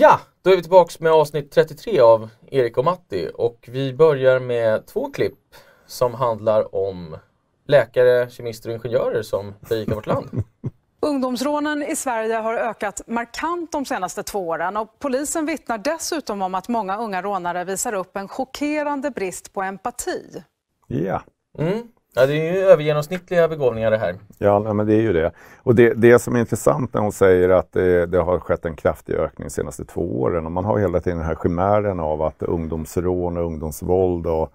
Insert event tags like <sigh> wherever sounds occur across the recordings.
Ja, då är vi tillbaka med avsnitt 33 av Erik och Matti och vi börjar med två klipp som handlar om läkare, kemister och ingenjörer som berikar vårt land. <laughs> Ungdomsrånen i Sverige har ökat markant de senaste två åren och polisen vittnar dessutom om att många unga rånare visar upp en chockerande brist på empati. Ja. Mm. Ja, det är ju övergenomsnittliga begåvningar det här. Ja, men det är ju det. Och det, det som är intressant när hon säger att det, det har skett en kraftig ökning de senaste två åren och man har hela tiden den här chimären av att ungdomsrån och ungdomsvåld och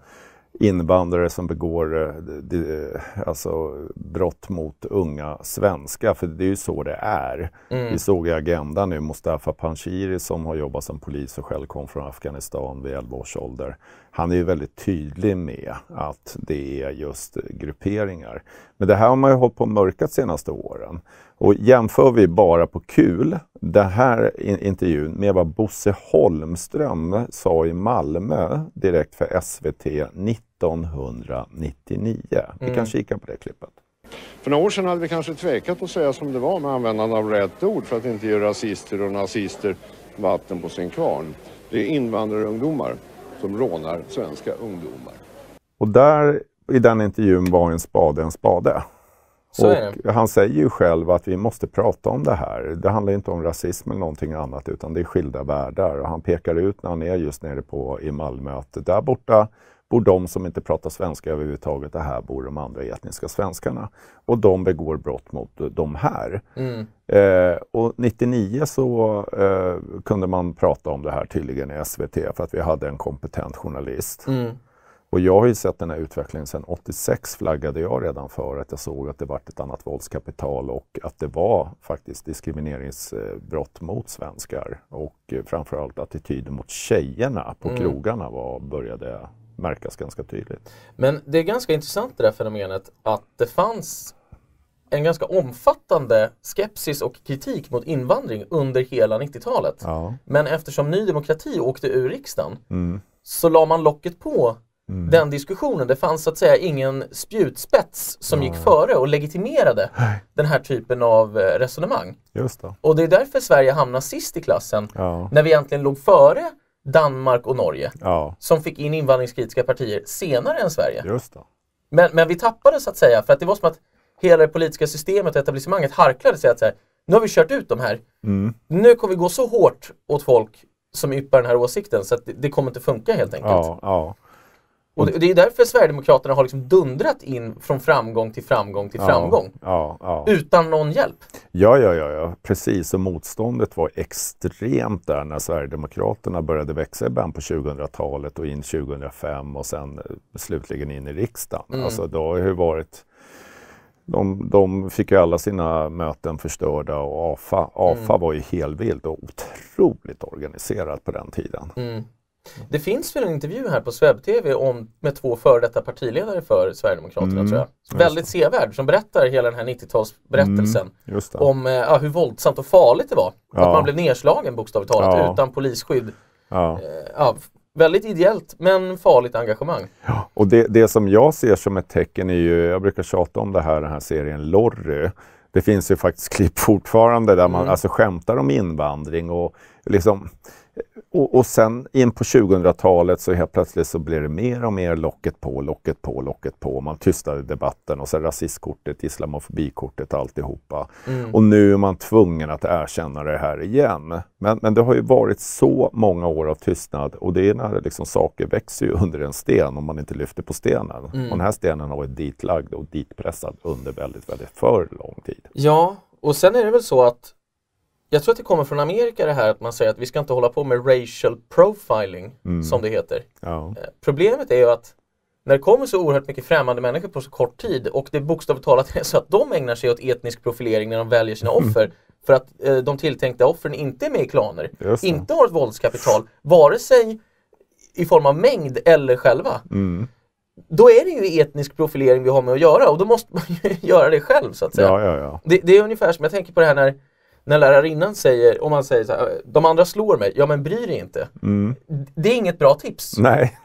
invandrare som begår eh, de, alltså, brott mot unga svenskar, för det är ju så det är. Mm. Vi såg i Agenda nu Mustafa Panshiri som har jobbat som polis och själv kom från Afghanistan vid 11 års ålder. Han är ju väldigt tydlig med att det är just grupperingar. Men det här har man ju hållit på och mörkat senaste åren. Och jämför vi bara på kul, den här intervjun med vad Bosse Holmström sa i Malmö direkt för SVT 1999. Vi kan mm. kika på det klippet. För några år sedan hade vi kanske tvekat att säga som det var med användande av rätt ord för att inte ge rasister och nazister vatten på sin kvarn. Det är invandrarungdomar som rånar svenska ungdomar. Och där i den intervjun var en spade en spade. Och han säger ju själv att vi måste prata om det här. Det handlar inte om rasism eller någonting annat utan det är skilda världar. Och han pekar ut när han är just nere på, i Malmö att där borta bor de som inte pratar svenska överhuvudtaget. Det här bor de andra etniska svenskarna. Och de begår brott mot de här. Mm. Eh, och 99 så eh, kunde man prata om det här tydligen i SVT för att vi hade en kompetent journalist. Mm. Och jag har ju sett den här utvecklingen sedan 86 flaggade jag redan för att jag såg att det var ett annat våldskapital och att det var faktiskt diskrimineringsbrott mot svenskar och framförallt attityder mot tjejerna på mm. krogarna var, började märkas ganska tydligt. Men det är ganska intressant det där fenomenet att det fanns en ganska omfattande skepsis och kritik mot invandring under hela 90-talet. Ja. Men eftersom Ny Demokrati åkte ur riksdagen mm. så la man locket på Mm. Den diskussionen, det fanns så att säga ingen spjutspets som mm. gick före och legitimerade Nej. den här typen av eh, resonemang. Just det. Och det är därför Sverige hamnar sist i klassen, ja. när vi egentligen låg före Danmark och Norge, ja. som fick in invandringskritiska partier senare än Sverige. Just det. Men, men vi tappade så att säga, för att det var som att hela det politiska systemet och etablissemanget harklade sig att säga, nu har vi kört ut de här. Mm. Nu kommer vi gå så hårt åt folk som yppar den här åsikten så att det, det kommer inte funka helt enkelt. Ja, ja. Och det, är därför Sverigedemokraterna har liksom dundrat in från framgång till framgång till framgång. Ja, ja. Utan någon hjälp. Ja, ja, ja, ja, precis. Och motståndet var extremt där när Sverigedemokraterna började växa i början på 2000-talet och in 2005 och sen eh, slutligen in i riksdagen. Mm. Alltså det har ju varit de, de fick ju alla sina möten förstörda och AFA, AFA mm. var ju helvilt och otroligt organiserat på den tiden. Mm. Det finns väl en intervju här på SvebTV om, med två före detta partiledare för Sverigedemokraterna mm, tror jag. Väldigt sevärd som berättar hela den här 90-talsberättelsen. Mm, om eh, hur våldsamt och farligt det var. Ja. Att man blev nedslagen bokstavligt talat ja. utan polisskydd. Ja. Eh, väldigt ideellt men farligt engagemang. Och det, det som jag ser som ett tecken är ju, jag brukar tjata om det här, den här serien Lorry. Det finns ju faktiskt <laughs> klipp fortfarande där man mm. alltså skämtar om invandring och liksom och, och sen in på 2000-talet så helt plötsligt så blir det mer och mer locket på, locket på, locket på. Man tystade debatten och sen rasistkortet, islamofobikortet, alltihopa. Mm. Och nu är man tvungen att erkänna det här igen. Men, men det har ju varit så många år av tystnad och det är när liksom saker växer under en sten om man inte lyfter på stenen. Mm. Och den här stenen har varit ditlagd och ditpressad under väldigt, väldigt för lång tid. Ja, och sen är det väl så att jag tror att det kommer från Amerika det här att man säger att vi ska inte hålla på med racial profiling mm. som det heter. Ja. Eh, problemet är ju att när det kommer så oerhört mycket främmande människor på så kort tid och det bokstavligt talat är så att de ägnar sig åt etnisk profilering när de väljer sina mm. <laughs> offer för att eh, de tilltänkta offren inte är med i klaner, inte har ett våldskapital, vare sig i form av mängd eller själva. Mm. Då är det ju etnisk profilering vi har med att göra och då måste man <laughs> ju göra det själv så att säga. Ja, ja. Det, det, är ungefär som, jag tänker på det här när när lärarinnan säger, om man säger så här, de andra slår mig, ja men bry dig inte. Mm. Det är inget bra tips. Nej.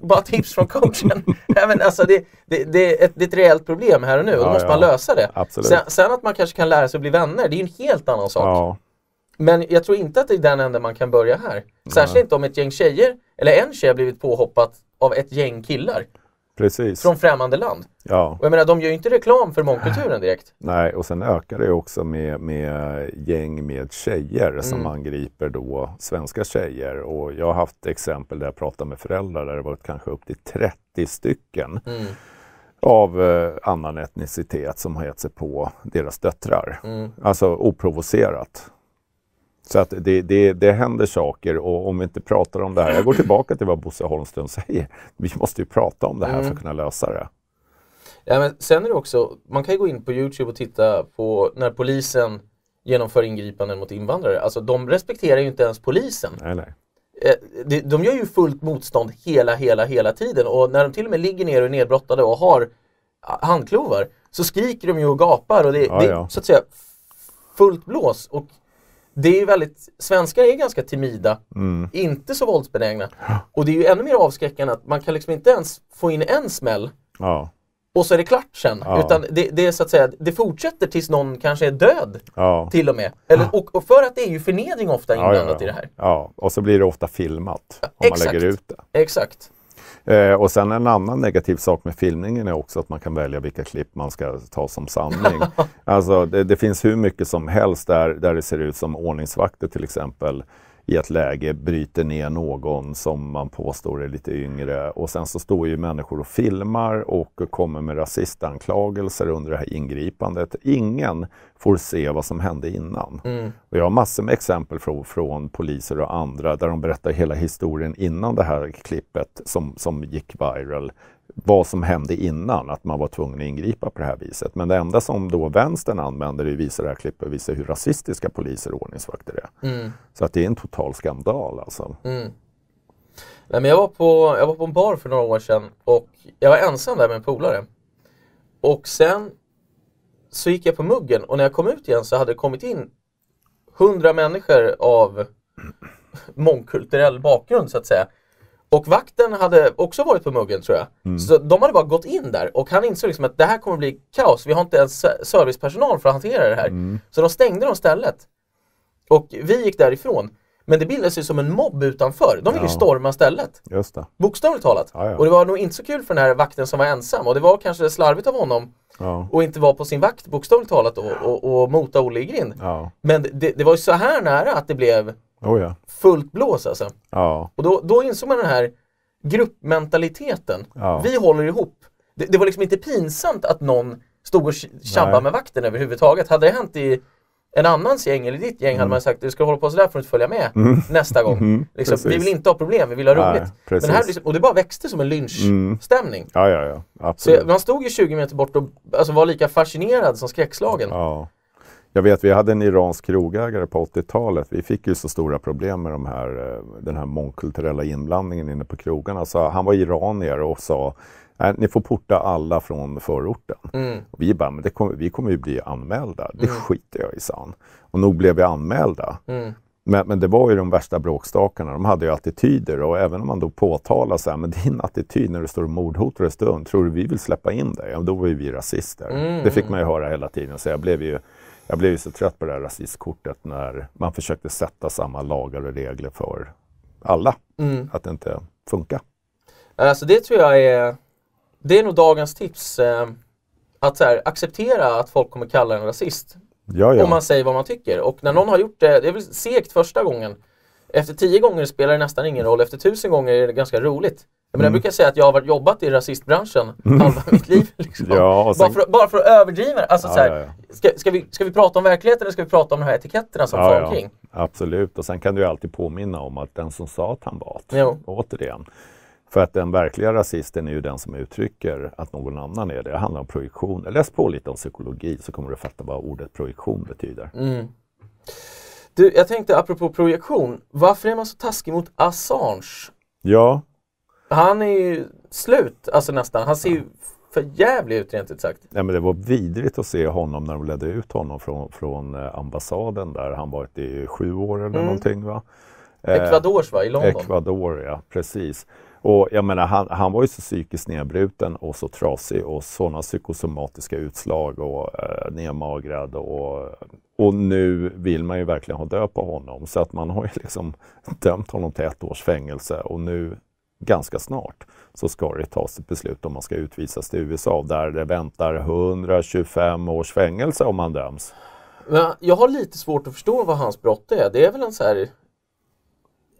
Bara tips från coachen. <laughs> Nej, men alltså det, det, det, är ett, det är ett reellt problem här och nu och då måste ja, man lösa det. Sen, sen, att man kanske kan lära sig att bli vänner, det är en helt annan sak. Ja. Men jag tror inte att det är den änden man kan börja här. Särskilt inte om ett gäng tjejer, eller en tjej har blivit påhoppat av ett gäng killar. Precis. Från främmande land. Ja. Och jag menar, de gör ju inte reklam för mångkulturen direkt. Nej, och sen ökar det också med, med gäng med tjejer som mm. angriper då svenska tjejer. Och jag har haft exempel där jag pratat med föräldrar där det varit kanske upp till 30 stycken. Mm av eh, annan etnicitet som har gett sig på deras döttrar. Mm. Alltså oprovocerat. Så att det, det, det händer saker och om vi inte pratar om det här, jag går tillbaka till vad Bosse Holmström säger, vi måste ju prata om det här mm. för att kunna lösa det. Ja, men sen är det också, man kan ju gå in på Youtube och titta på när polisen genomför ingripanden mot invandrare. Alltså de respekterar ju inte ens polisen. Nej, nej. Eh, de gör ju fullt motstånd hela, hela, hela tiden och när de till och med ligger ner och är nedbrottade och har handklovar så skriker de ju och gapar och det, ja, det är så att säga fullt blås. Och det är väldigt, svenskar är ganska timida, mm. inte så våldsbenägna. Och det är ju ännu mer avskräckande att man kan liksom inte ens få in en smäll ja. och så är det klart sen. Ja. Utan det, det, är så att säga, det fortsätter tills någon kanske är död ja. till och med. Eller, och, och, för att det är ju förnedring ofta inblandat i det här. Ja, och så blir det ofta filmat om Exakt. man lägger ut det. Exakt. Eh, och sen en annan negativ sak med filmningen är också att man kan välja vilka klipp man ska ta som sanning. <laughs> alltså det, det, finns hur mycket som helst där, där det ser ut som ordningsvakter till exempel i ett läge bryter ner någon som man påstår är lite yngre och sen så står ju människor och filmar och kommer med rasistanklagelser under det här ingripandet. Ingen får se vad som hände innan. Mm. Och jag har massor med exempel från, från, poliser och andra där de berättar hela historien innan det här klippet som, som gick viral vad som hände innan, att man var tvungen att ingripa på det här viset. Men det enda som då vänstern använder i visar det här klippet visar hur rasistiska poliser och ordningsvakter är. Mm. Så att det är en total skandal alltså. Mm. Nej, men jag, var på, jag var på en bar för några år sedan och jag var ensam där med en polare. Och sen så gick jag på muggen och när jag kom ut igen så hade det kommit in hundra människor av mångkulturell bakgrund så att säga. Och vakten hade också varit på muggen tror jag. Mm. Så de hade bara gått in där och han insåg liksom att det här kommer bli kaos. Vi har inte ens servicepersonal för att hantera det här. Mm. Så de stängde de stället. Och vi gick därifrån. Men det bildades ju som en mobb utanför. De ville ja. storma stället. Just det. Bokstavligt talat. Ja, ja. Och det var nog inte så kul för den här vakten som var ensam. Och det var kanske slarvigt av honom ja. och inte vara på sin vakt bokstavligt talat och, och, och mota Olle i grind. Men det, det, var ju så här nära att det blev Oh ja. Fullt blås alltså. Ja. Och då, då insåg man den här gruppmentaliteten. Ja. Vi håller ihop. Det, det, var liksom inte pinsamt att någon stod och tjabbade med vakten överhuvudtaget. Hade det hänt i en annans gäng eller ditt gäng mm. hade man sagt du ska hålla på sådär för att följa med mm. nästa gång. Mm. Liksom, vi vill inte ha problem, vi vill ha roligt. Nej, Men här liksom, och det bara växte som en lynchstämning. Mm. Ja, ja, ja. Absolut. Så man stod ju 20 meter bort och alltså, var lika fascinerad som skräckslagen. Ja. Jag vet, vi hade en iransk krogägare på 80-talet. Vi fick ju så stora problem med de här, eh, den här mångkulturella inblandningen inne på krogarna. Så han var iranier och sa Nej, ni får porta alla från förorten. Mm. Vi bara, men det kommer, vi kommer ju bli anmälda. Det mm. skiter jag i, sa. Och nog blev vi anmälda. Mm. Men, men, det var ju de värsta bråkstakarna. De hade ju attityder och även om man då påtalar så här, men din attityd när du står och mordhotar en stund, tror du vi vill släppa in dig? Ja, då var ju vi rasister. Mm. Det fick man ju höra hela tiden. Så jag blev ju jag blev ju så trött på det här rasistkortet när man försökte sätta samma lagar och regler för alla. Mm. Att det inte funkar. Alltså det tror jag är, det är nog dagens tips. Eh, att här, acceptera att folk kommer kalla en rasist. Ja, ja. Om man säger vad man tycker. Och när någon har gjort det, det är väl segt första gången. Efter tio gånger spelar det nästan ingen roll, efter tusen gånger är det ganska roligt. Men mm. jag brukar säga att jag har varit jobbat i rasistbranschen mm. halva mitt liv. <laughs> Liksom. Ja, sen... bara, för, bara, för, att överdriva alltså, ja, så här, ja. Ska, ska, vi, ska vi prata om verkligheten eller ska vi prata om de här etiketterna som ja, omkring? Absolut, och sen kan du ju alltid påminna om att den som sa att han var jo. återigen. För att den verkliga rasisten är ju den som uttrycker att någon annan är det. Det handlar om projektion. Läs på lite om psykologi så kommer du fatta vad ordet projektion betyder. Mm. Du, jag tänkte apropå projektion, varför är man så taskig mot Assange? Ja, han är ju slut, alltså nästan. Han ser ju för jävlig ut rent ut sagt. Ja, men det var vidrigt att se honom när de ledde ut honom från, från eh, ambassaden där han varit i sju år eller mm. någonting. Va? Ecuadors va, i London? Ecuador, ja precis. Och jag menar, han, han var ju så psykiskt nedbruten och så trasig och sådana psykosomatiska utslag och eh, nedmagrad och, och nu vill man ju verkligen ha död på honom. Så att man har ju liksom <laughs> dömt honom till ett års fängelse och nu ganska snart så ska det tas ett beslut om man ska utvisas till USA där det väntar 125 års fängelse om man döms. Jag har lite svårt att förstå vad hans brott är. Det är väl en så här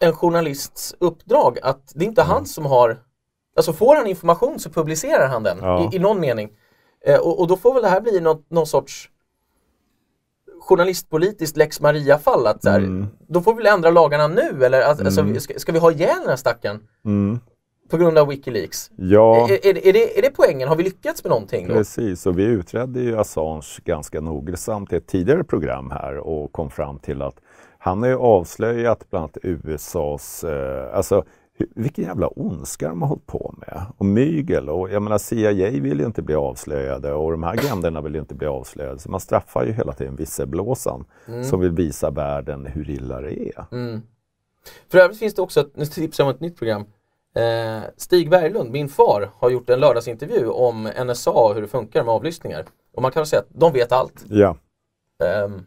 en journalists uppdrag att det är inte mm. han som har Alltså får han information så publicerar han den ja. i, i, någon mening. Eh, och, och, då får väl det här bli något, någon sorts journalistpolitiskt lex Maria-fall. Att, mm. Då får vi väl ändra lagarna nu eller att, alltså, mm. ska, ska, vi ha ihjäl den här stackaren? Mm. På grund av Wikileaks? Ja. Är, är, är, det, är det poängen? Har vi lyckats med någonting? Då? Precis, och vi utredde ju Assange ganska noggrant i ett tidigare program här och kom fram till att han har ju avslöjat bland annat USAs, eh, alltså vilken jävla ondska de har hållit på med. Och mygel. Och jag menar CIA vill ju inte bli avslöjade och de här agenderna vill ju inte bli avslöjade. Så man straffar ju hela tiden visselblåsaren mm. som vill visa världen hur illa det är. Mm. För övrigt finns det också, ett, nu tipsar om ett nytt program. Eh, Stig Berglund, min far, har gjort en lördagsintervju om NSA och hur det funkar med avlyssningar. Och man kan väl säga att de vet allt. Ja. Um,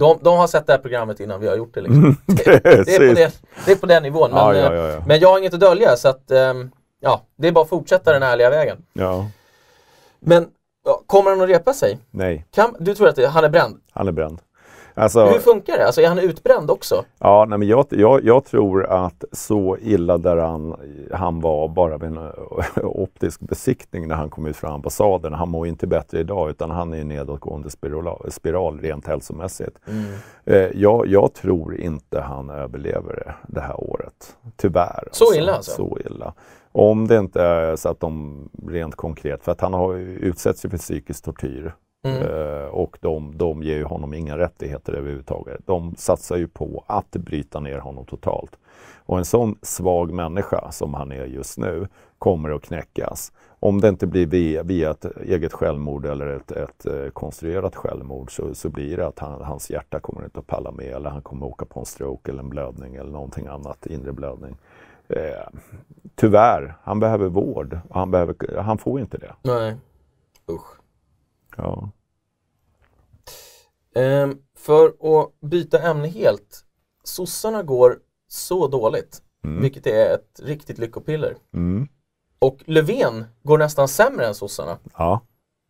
de, de har sett det här programmet innan vi har gjort det. Liksom. det, det, är, på det, det är på den nivån. Men, ja, ja, ja, eh, men jag har inget att dölja så att um, ja, det är bara att fortsätta den ärliga vägen. Ja. Men kommer han att repa sig? Nej. Kan, du tror att det, han är bränd? Han är bränd. Alltså, Hur funkar det? Alltså, är han utbränd också? Ja, nej, men jag, jag, jag tror att så illa där han, han var bara vid en optisk besiktning när han kom ut från ambassaden. Han mår inte bättre idag utan han är i nedåtgående spiral, spiral rent hälsomässigt. Mm. Eh, jag, jag, tror inte han överlever det, det här året. Tyvärr. Så alltså. illa alltså? Så illa. Om det inte är så att de rent konkret, för att han har utsätts för psykisk tortyr Mm. Uh, och de, de ger ju honom inga rättigheter överhuvudtaget. De satsar ju på att bryta ner honom totalt. Och en sån svag människa som han är just nu kommer att knäckas. Om det inte blir via, via ett eget självmord eller ett, ett uh, konstruerat självmord så, så blir det att han, hans hjärta kommer inte att palla med eller han kommer att åka på en stroke eller en blödning eller någonting annat, inre blödning. Uh, tyvärr, han behöver vård. Han, behöver, han får inte det. Nej, usch. Ja. Ehm, för att byta ämne helt. Sossarna går så dåligt, mm. vilket är ett riktigt lyckopiller. Mm. Och Löfven går nästan sämre än sossarna. Ja.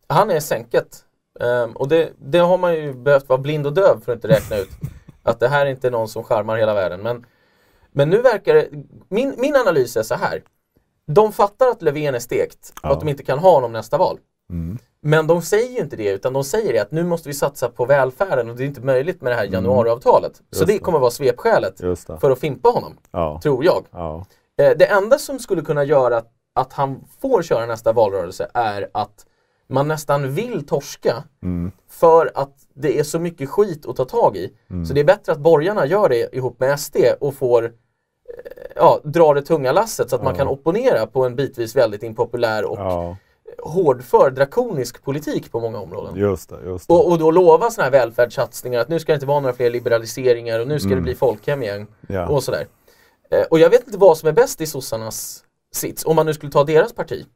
Han är sänket. Ehm, och det, det, har man ju behövt vara blind och döv för att inte räkna ut. <laughs> att det här är inte någon som charmar hela världen. Men, men nu verkar det, min, min analys är så här. De fattar att Löfven är stekt och att de inte kan ha honom nästa val. Mm. Men de säger ju inte det utan de säger att nu måste vi satsa på välfärden och det är inte möjligt med det här mm. januariavtalet. Mm. Så det, det kommer vara svepskälet för att fimpa honom, ja. tror jag. Ja. Eh, det enda som skulle kunna göra att, att han får köra nästa valrörelse är att man nästan vill torska mm. för att det är så mycket skit att ta tag i. Mm. Så det är bättre att borgarna gör det ihop med SD och får eh, ja, dra det tunga lasset så att ja. man kan opponera på en bitvis väldigt impopulär och hårdför drakonisk politik på många områden. Just det, just det. Och, och då lova sådana här välfärdssatsningar att nu ska det inte vara några fler liberaliseringar och nu ska mm. det bli folkhem igen. Ja. Och sådär. Eh, och jag vet inte vad som är bäst i sossarnas sits, om man nu skulle ta deras parti.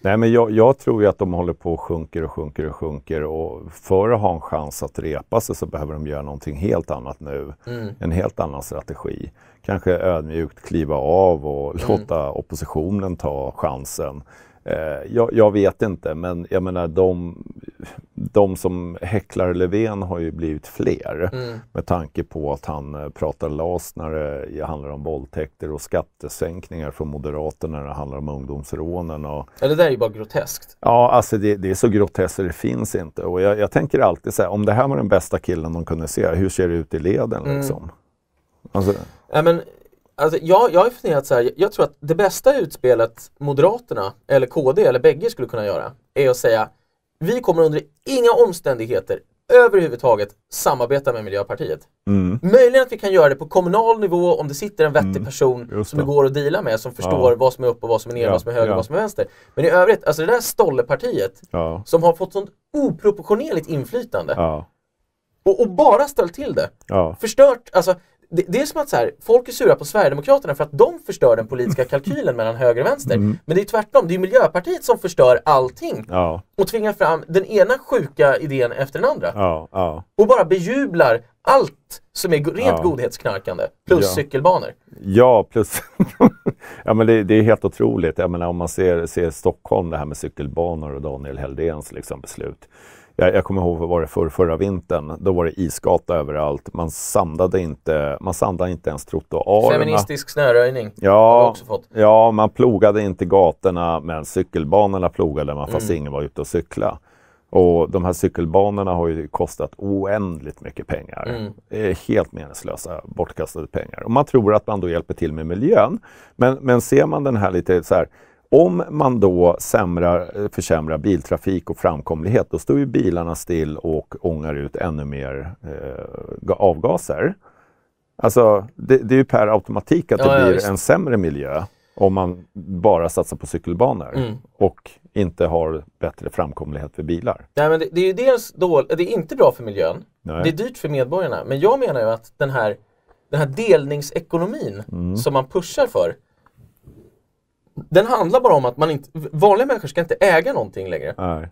Nej men jag, jag, tror ju att de håller på och sjunker och sjunker och sjunker och för att ha en chans att repa sig så behöver de göra någonting helt annat nu. Mm. En helt annan strategi. Kanske ödmjukt kliva av och mm. låta oppositionen ta chansen. Eh, jag, jag, vet inte, men jag menar de, de som häcklar Löfven har ju blivit fler mm. med tanke på att han eh, pratar las när det handlar om våldtäkter och skattesänkningar från Moderaterna när det handlar om ungdomsrånen. Och... Ja, det där är ju bara groteskt. Ja, alltså det, det är så groteskt det finns inte. Och jag, jag tänker alltid så här, om det här var den bästa killen de kunde se, hur ser det ut i leden mm. liksom? Alltså... Ja, men Alltså, jag, jag har funderat så här, jag tror att det bästa utspelet Moderaterna, eller KD, eller bägge skulle kunna göra, är att säga vi kommer under inga omständigheter överhuvudtaget samarbeta med Miljöpartiet. Mm. Möjligen att vi kan göra det på kommunal nivå om det sitter en vettig mm. person som det går att deala med, som förstår ja. vad som är upp och vad som är ner, ja. vad som är höger och ja. vad som är vänster. Men i övrigt, alltså det där stollepartiet ja. som har fått sånt oproportionerligt inflytande och, och, bara ställt till det. Förstört, alltså det, det, är som att så här, folk är sura på Sverigedemokraterna för att de förstör den politiska kalkylen mellan höger och vänster. Mm. Men det är tvärtom, det är Miljöpartiet som förstör allting. Ja. Och tvingar fram den ena sjuka idén efter den andra. Ja, ja. Och bara bejublar allt som är rent godhetsknarkande. Plus cykelbanor. Ja, plus... <laughs> ja, men det, det, är helt otroligt. Jag menar, om man ser, ser Stockholm, det här med cykelbanor och Daniel Heldéns liksom, beslut jag, jag kommer ihåg, var det för, förra vintern? Då var det isgata överallt. Man sandade inte, man sandade inte ens trottoarerna. Feministisk snöröjning ja, Ja, man plogade inte gatorna men cykelbanorna plogade man fast mm. ingen var ute och cykla. Och de här cykelbanorna har ju kostat oändligt mycket pengar. Mm. Helt meningslösa, bortkastade pengar. Och man tror att man då hjälper till med miljön. Men, men ser man den här lite så här om man då sämrar, försämrar biltrafik och framkomlighet, då står ju bilarna still och ångar ut ännu mer eh, avgaser. Alltså, det, det, är ju per automatik att ja, det blir ja, en sämre miljö om man bara satsar på cykelbanor mm. och inte har bättre framkomlighet för bilar. Nej, men det, det är ju dels då, det är inte bra för miljön, Nej. det är dyrt för medborgarna, men jag menar ju att den här, den här delningsekonomin mm. som man pushar för, den handlar bara om att man inte, vanliga människor ska inte äga någonting längre. Nej.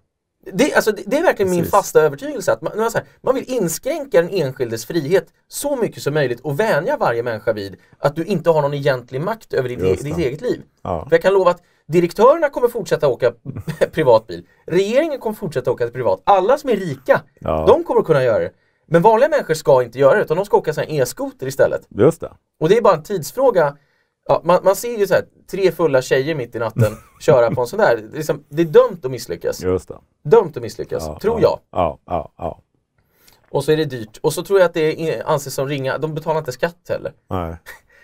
Det, alltså, det, det är verkligen Precis. min fasta övertygelse att man, man, här, man vill inskränka den enskildes frihet så mycket som möjligt och vänja varje människa vid att du inte har någon egentlig makt över din, e ditt eget liv. Ja. För jag kan lova att direktörerna kommer fortsätta åka <laughs> privatbil, regeringen kommer fortsätta åka privat, alla som är rika, ja. de kommer kunna göra det. Men vanliga människor ska inte göra det utan de ska åka e-skoter istället. Just det. Och det är bara en tidsfråga Ja, man, man ser ju så här, tre fulla tjejer mitt i natten <laughs> köra på en sån där. Det är, liksom, det är dömt att misslyckas. Just det. Dömt att misslyckas, ja, tror ja, jag. Ja, ja, ja. Och så är det dyrt. Och så tror jag att det anses som ringa, de betalar inte skatt heller. Nej.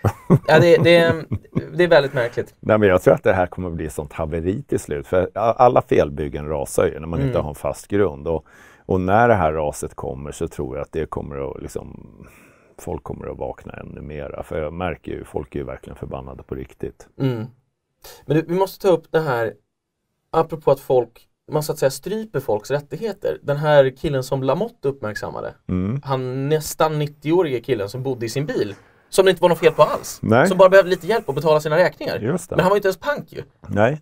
<laughs> ja, det, det, <laughs> det, är väldigt märkligt. Nej, men jag tror att det här kommer bli ett sånt haveri till slut. För alla felbyggen rasar ju när man mm. inte har en fast grund. Och, och när det här raset kommer så tror jag att det kommer att liksom folk kommer att vakna ännu mera. För jag märker ju, folk är ju verkligen förbannade på riktigt. Mm. Men du, vi måste ta upp det här, apropå att folk, man så att säga stryper folks rättigheter. Den här killen som Lamotte uppmärksammade, mm. han nästan 90-årige killen som bodde i sin bil som det inte var något fel på alls. Nej. Som bara behövde lite hjälp att betala sina räkningar. Men han var inte ens pank ju. Nej.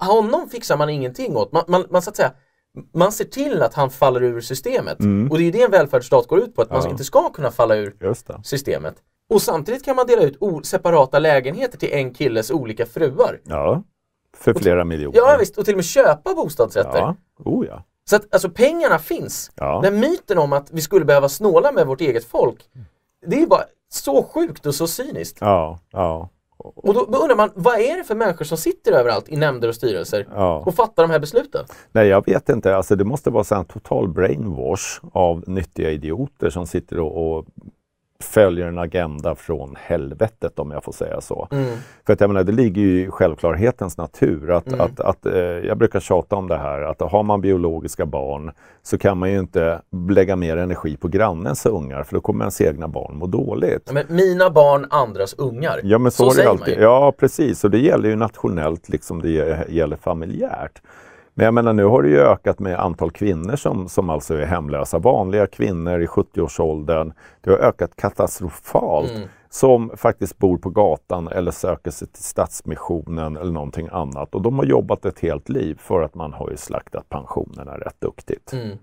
Honom fixar man ingenting åt. Man, man, man så att säga man ser till att han faller ur systemet. Mm. Och det är ju det en välfärdsstat går ut på, att ja. man inte ska kunna falla ur systemet. Och samtidigt kan man dela ut separata lägenheter till en killes olika fruar. Ja, för flera miljoner. Ja visst, och till och med köpa bostadsrätter. Ja, oh ja. Så att alltså pengarna finns. Ja. Den myten om att vi skulle behöva snåla med vårt eget folk, det är bara så sjukt och så cyniskt. Ja, ja. Och då, då, undrar man, vad är det för människor som sitter överallt i nämnder och styrelser ja. och fattar de här besluten? Nej, jag vet inte. Alltså, det måste vara en total brainwash av nyttiga idioter som sitter och, och följer en agenda från helvetet om jag får säga så. Mm. För att jag menar, det ligger ju i självklarhetens natur att, mm. att, att eh, jag brukar tjata om det här att har man biologiska barn så kan man ju inte lägga mer energi på grannens ungar för då kommer ens egna barn må dåligt. Men mina barn, andras ungar. Ja, men så, så säger alltid. man ju. Ja, precis. Och det gäller ju nationellt liksom det gäller familjärt. Men jag menar nu har det ju ökat med antal kvinnor som, som alltså är hemlösa. Vanliga kvinnor i 70-årsåldern. Det har ökat katastrofalt. Mm. Som faktiskt bor på gatan eller söker sig till Stadsmissionen eller någonting annat. Och de har jobbat ett helt liv för att man har ju slaktat pensionerna rätt duktigt. Mm.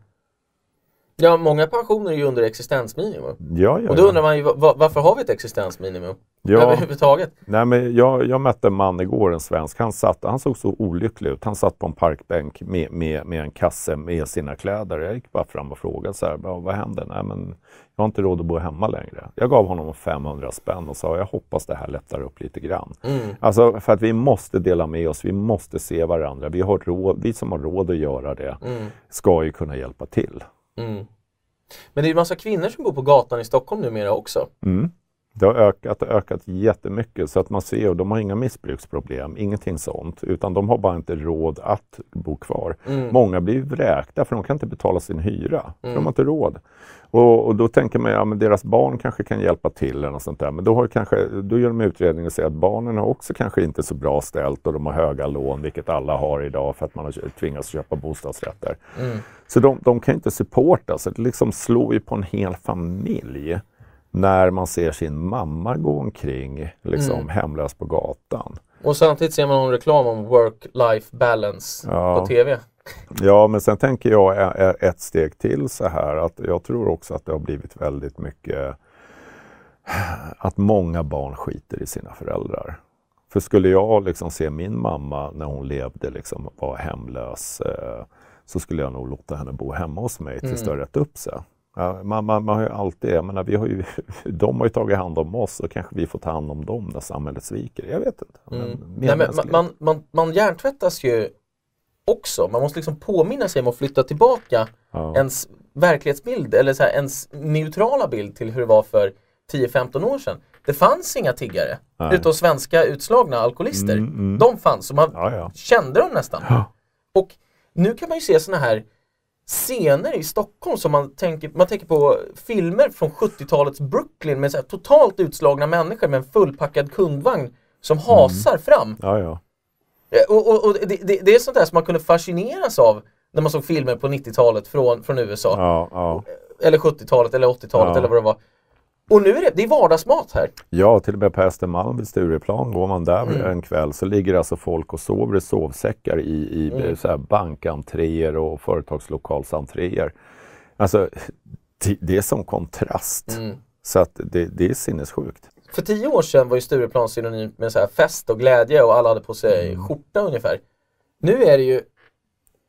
Ja, många pensioner är ju under existensminimum. Ja, ja, och då undrar man ju varför har vi ett existensminimum? Ja. Överhuvudtaget. Nej, men jag, jag mötte en man igår, en svensk. Han, satt, han såg så olycklig ut. Han satt på en parkbänk med, med, med en kasse med sina kläder. Jag gick bara fram och frågade så här, vad händer? Nej, men jag har inte råd att bo hemma längre. Jag gav honom 500 spänn och sa jag hoppas det här lättar upp lite grann. Mm. Alltså för att vi måste dela med oss, vi måste se varandra. Vi, har råd, vi som har råd att göra det mm. ska ju kunna hjälpa till. Mm. Men det är ju massa kvinnor som bor på gatan i Stockholm numera också. Mm. Det har ökat, ökat jättemycket så att man ser, och de har inga missbruksproblem, ingenting sånt, utan de har bara inte råd att bo kvar. Mm. Många blir vräkta för de kan inte betala sin hyra, mm. för de har inte råd. Och, och, då tänker man, ja men deras barn kanske kan hjälpa till eller något sånt där. Men då, har kanske, då gör de utredning och säger att barnen har också kanske inte så bra ställt och de har höga lån, vilket alla har idag för att man har tvingats köpa bostadsrätter. Mm. Så de, de kan inte supporta, så det liksom slår ju på en hel familj. När man ser sin mamma gå omkring liksom mm. hemlös på gatan. Och samtidigt ser man en reklam om work-life balance ja. på TV. Ja, men sen tänker jag ett steg till så här att jag tror också att det har blivit väldigt mycket att många barn skiter i sina föräldrar. För skulle jag liksom se min mamma när hon levde liksom var hemlös eh, så skulle jag nog låta henne bo hemma hos mig tills mm. det har rätt upp sig. Ja, man, man, man, har ju alltid, jag menar, vi har ju, <laughs> de har ju tagit hand om oss och kanske vi får ta hand om dem när samhället sviker. Jag vet inte. Mm. Nej, men man, man, man hjärntvättas ju också. Man måste liksom påminna sig om att flytta tillbaka ja. ens verklighetsbild eller så här, ens neutrala bild till hur det var för 10-15 år sedan. Det fanns inga tiggare, Nej. utom svenska utslagna alkoholister. Mm, mm. De fanns och man ja, ja. kände dem nästan. Och nu kan man ju se sådana här scener i Stockholm som man tänker, man tänker på filmer från 70-talets Brooklyn med så totalt utslagna människor med en fullpackad kundvagn som mm. hasar mm. fram. Ja, ja. Och, och, och det, det, det, är sånt där som man kunde fascineras av när man såg filmer på 90-talet från, från USA. Ja. Eller 70-talet eller 80-talet eller vad det var. Och nu är det, det är vardagsmat här. Ja, till och med på Östermalm vid Stureplan, går man där mm. en kväll så ligger alltså folk och sover i sovsäckar i, i mm. så här bankentréer och företagslokalsentréer. Alltså, det är som kontrast. Mm. Så att det, det är sinnessjukt. För tio år sedan var ju Stureplan synonymt med så fest och glädje och alla hade på sig mm. skjorta ungefär. Nu är det ju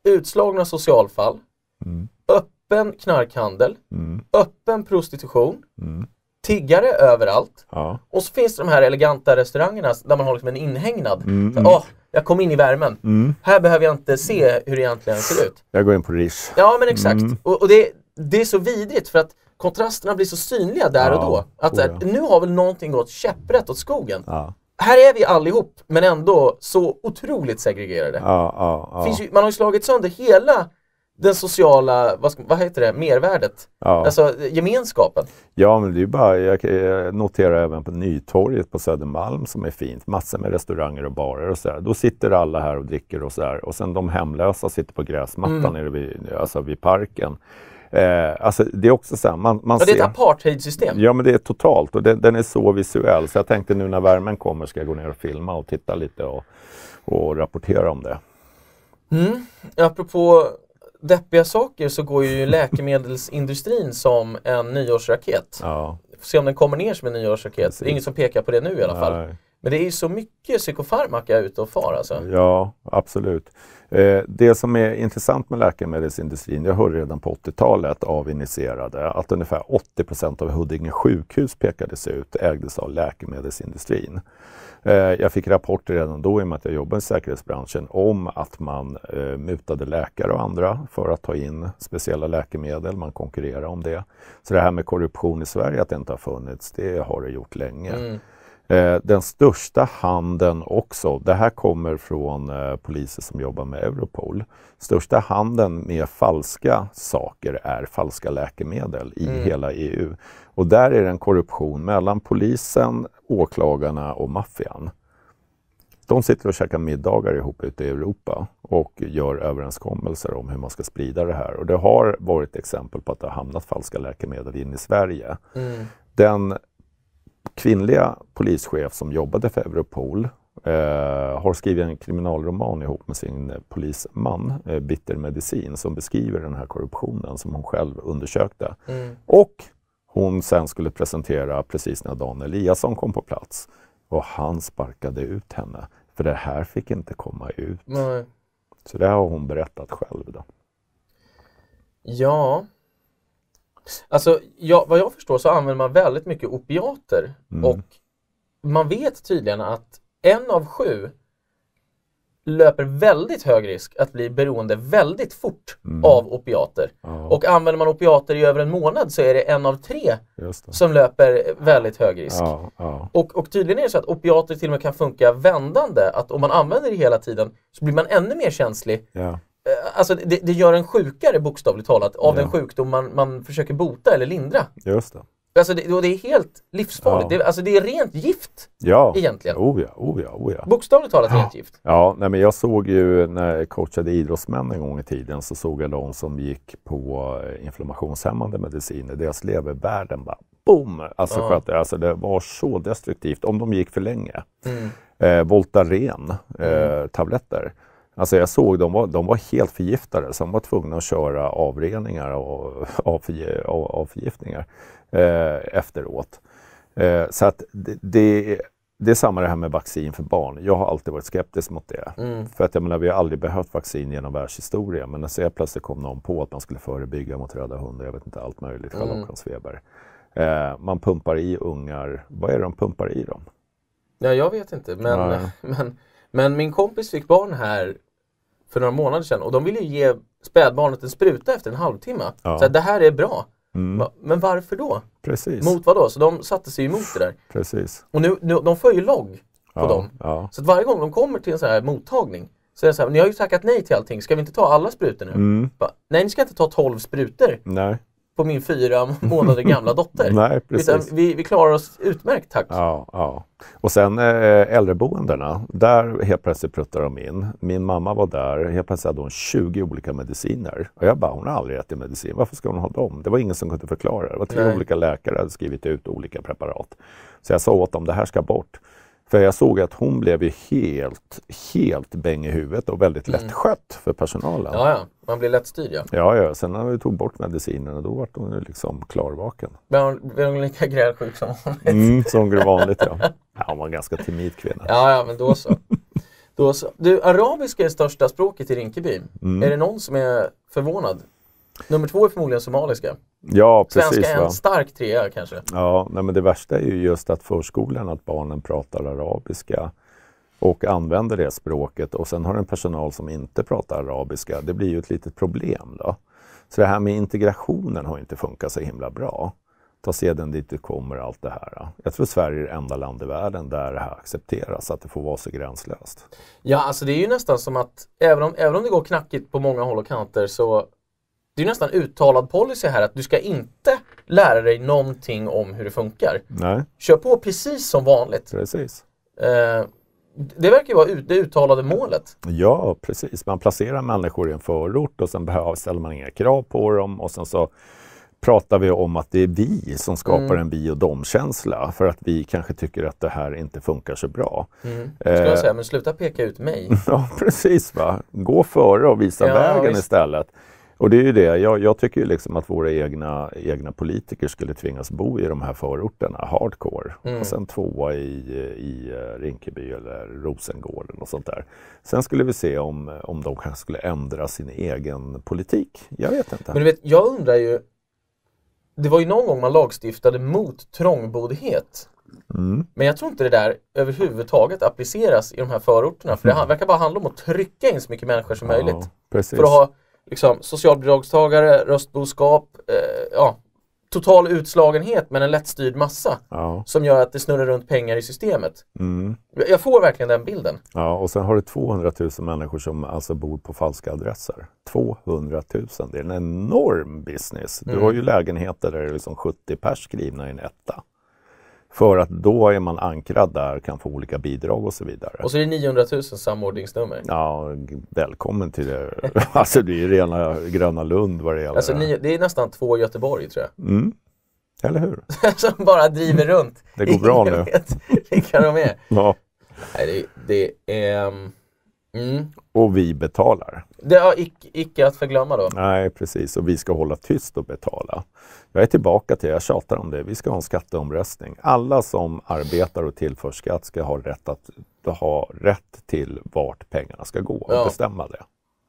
utslagna socialfall, mm. öppen knarkhandel, mm. öppen prostitution, mm tiggare överallt. Ja. Och så finns det de här eleganta restaurangerna där man har liksom en inhägnad. Mm, så, mm. Åh, jag kom in i värmen. Mm. Här behöver jag inte se hur det egentligen ser ut. Jag går in på Rish. Ja men exakt. Mm. Och, och det, det, är så vidrigt för att kontrasterna blir så synliga där ja, och då. Att här, nu har väl någonting gått käpprätt åt skogen. Ja. Här är vi allihop men ändå så otroligt segregerade. Ju, man har ju slagit sönder hela den sociala, vad, vad heter det, mervärdet? Ja. Alltså gemenskapen. Ja, men det är bara, jag, jag noterar även på Nytorget på Södermalm som är fint, massor med restauranger och barer och sådär. Då sitter alla här och dricker och sådär och sen de hemlösa sitter på gräsmattan mm. nere vid, alltså vid parken. Eh, alltså det är också så här, man, man ja, Det är ett apartheidsystem. Ja men det är totalt och det, den är så visuell så jag tänkte nu när värmen kommer ska jag gå ner och filma och titta lite och, och rapportera om det. Mm. Apropå deppiga saker så går ju läkemedelsindustrin som en nyårsraket. Ja. Får se om den kommer ner som en nyårsraket. Precis. Det är inget som pekar på det nu i alla fall. Nej. Men det är ju så mycket psykofarmaka ute och far alltså. Ja, absolut. Eh, det som är intressant med läkemedelsindustrin, jag hörde redan på 80-talet av initierade att ungefär 80% av Huddinge sjukhus pekades ut ägdes av läkemedelsindustrin. Eh, jag fick rapporter redan då, i och med att jag jobbar i säkerhetsbranschen, om att man eh, mutade läkare och andra för att ta in speciella läkemedel. Man konkurrerar om det. Så det här med korruption i Sverige, att det inte har funnits, det har det gjort länge. Mm. Eh, den största handeln också, det här kommer från eh, poliser som jobbar med Europol. Största handeln med falska saker är falska läkemedel i mm. hela EU. Och där är det en korruption mellan polisen, åklagarna och maffian. De sitter och käkar middagar ihop ute i Europa och gör överenskommelser om hur man ska sprida det här. Och det har varit exempel på att det har hamnat falska läkemedel in i Sverige. Mm. Den kvinnliga polischef som jobbade för Europol eh, har skrivit en kriminalroman ihop med sin polisman, eh, Bitter medicin, som beskriver den här korruptionen som hon själv undersökte. Mm. Och hon sen skulle presentera precis när Dan Eliasson kom på plats. Och han sparkade ut henne, för det här fick inte komma ut. Nej. Så det har hon berättat själv. Då. Ja, Alltså, ja, vad jag förstår så använder man väldigt mycket opiater mm. och man vet tydligen att en av sju löper väldigt hög risk att bli beroende väldigt fort mm. av opiater. Ja. Och använder man opiater i över en månad så är det en av tre som löper väldigt hög risk. Ja, ja. Och, och tydligen är det så att opiater till och med kan funka vändande, att om man använder det hela tiden så blir man ännu mer känslig Eh, alltså det, det, gör en sjukare bokstavligt talat av ja. den sjukdom man, man försöker bota eller lindra. Just det. Alltså det, det är helt livsfarligt. Ja. Det, alltså det är rent gift ja. egentligen. Oh ja, oh ja, oh ja. Bokstavligt talat rent gift. Ja, nej, men jag såg ju när jag coachade idrottsmän en gång i tiden så såg jag de som gick på eh, inflammationshämmande mediciner. Deras levervärden bara boom! Alltså, ja. sköt, alltså det var så destruktivt om de gick för länge. Mm. Eh, Voltaren, eh, mm. tabletter. Alltså jag såg, de var, de var helt förgiftade så de var tvungna att köra avreningar och av, av, av eh, efteråt. Eh, så att det, det, det, är samma det här med vaccin för barn. Jag har alltid varit skeptisk mot det. Mm. För att jag menar, vi har aldrig behövt vaccin genom världshistorien. Men så plötsligt kom någon på att man skulle förebygga mot röda hundar, jag vet inte allt möjligt, mm. schalottenfeber. Eh, man pumpar i ungar, vad är det de pumpar i dem? Ja, jag vet inte. Men, <laughs> men, men min kompis fick barn här för några månader sedan och de ville ge spädbarnet en spruta efter en halvtimme. Ja. Så det här är bra. Mm. Men varför då? Precis. Mot vad då? Så de satte sig emot det där. Precis. Och nu, nu de får ju logg på ja, dem. Ja. Så att varje gång de kommer till en sån här mottagning så är det så här, ni har ju tackat nej till allting, ska vi inte ta alla sprutor nu? Mm. Bara, nej, ni ska inte ta 12 sprutor. Nej på min fyra månader gamla dotter. <laughs> Nej, precis. vi, vi klarar oss utmärkt tack. Ja, ja. Och sen eh, äldreboendena, där helt plötsligt pruttar de in. Min mamma var där, helt plötsligt hade hon 20 olika mediciner. Och jag bara, hon har aldrig ätit medicin, varför ska hon ha dem? Det var ingen som kunde förklara. Det var tre Nej. olika läkare som hade skrivit ut olika preparat. Så jag sa åt dem, det här ska bort. För jag såg att hon blev ju helt, helt bäng i huvudet och väldigt mm. lättskött för personalen. Ja, ja. Man blir lättstyrd ja. Ja, ja. Sen när vi tog bort medicinerna då var hon liksom klarvaken. Blev hon lika grälsjuk som vanligt? Mm, som vanligt ja. ja. Hon var en ganska timid kvinna. Ja, ja men då så. då så. Du, arabiska är största språket i Rinkeby. Mm. Är det någon som är förvånad? Nummer två är förmodligen somaliska. Ja, precis. Svenska är en stark trea kanske. Ja, nej, men det värsta är ju just att förskolan, att barnen pratar arabiska och använder det språket och sen har en personal som inte pratar arabiska. Det blir ju ett litet problem då. Så det här med integrationen har inte funkat så himla bra. Ta seden dit du kommer, allt det här. Jag tror Sverige är det enda land i världen där det här accepteras, att det får vara så gränslöst. Ja, alltså det är ju nästan som att även om, även om det går knackigt på många håll och kanter så det är nästan uttalad policy här att du ska inte lära dig någonting om hur det funkar. Nej. Kör på precis som vanligt. Precis. Eh, det verkar ju vara det uttalade målet. Ja, precis. Man placerar människor i en förort och sen ställer man inga krav på dem och sen så pratar vi om att det är vi som skapar mm. en vi och dom-känsla för att vi kanske tycker att det här inte funkar så bra. Mm. Ska jag säga, men sluta peka ut mig. <laughs> ja, precis. Va? Gå före och visa ja, vägen visst. istället. Och det är ju det, jag, jag tycker ju liksom att våra egna, egna politiker skulle tvingas bo i de här förorterna, hardcore. Mm. Och sen tvåa i, i eh, Rinkeby eller Rosengården och sånt där. Sen skulle vi se om, om de kanske skulle ändra sin egen politik. Jag vet inte. Men du vet, jag undrar ju, det var ju någon gång man lagstiftade mot trångboddhet. Mm. Men jag tror inte det där överhuvudtaget appliceras i de här förorterna. För det mm. verkar bara handla om att trycka in så mycket människor som ja, möjligt. Precis. För att ha liksom, socialbidragstagare, röstboskap, eh, ja, total utslagenhet men en lättstyrd massa ja. som gör att det snurrar runt pengar i systemet. Mm. Jag får verkligen den bilden. Ja, och sen har du 200 000 människor som alltså bor på falska adresser. 200 000, det är en enorm business. Du mm. har ju lägenheter där det är liksom 70 pers skrivna i en etta. För att då är man ankrad där, kan få olika bidrag och så vidare. Och så är det 900 000 samordningsnummer. Ja, välkommen till det. <laughs> alltså det är ju rena Gröna Lund vad det gäller. Alltså, det är nästan två Göteborg tror jag. Mm. Eller hur? <laughs> Som bara driver runt. <laughs> Det går bra nu. vilka de är. Ja. Nej, det, det är... Um... Mm. Och vi betalar. Det är icke, icke att förglömma då. Nej, precis. Och vi ska hålla tyst och betala. Jag är tillbaka till, jag tjatar om det, vi ska ha en skatteomröstning. Alla som arbetar och tillför skatt ska ha rätt, att, ha rätt till vart pengarna ska gå och ja. bestämma det.